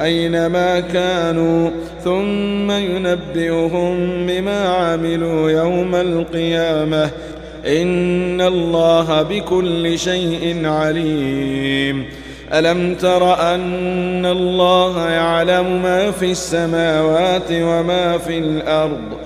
أينما كانوا ثم ينبئهم بما عملوا يوم القيامة. إن الله بكل شيء عليم. ألم تر أن الله يعلم ما في السماوات وما في الأرض؟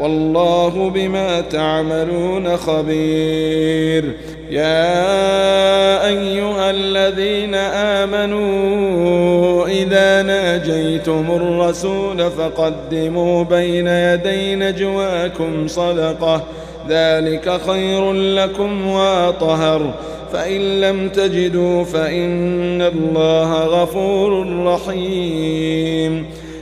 والله بما تعملون خبير يا أيها الذين آمنوا إذا ناجيتم الرسول فقدموا بين يدي نجواكم صدقة ذلك خير لكم وطهر فإن لم تجدوا فإن الله غفور رحيم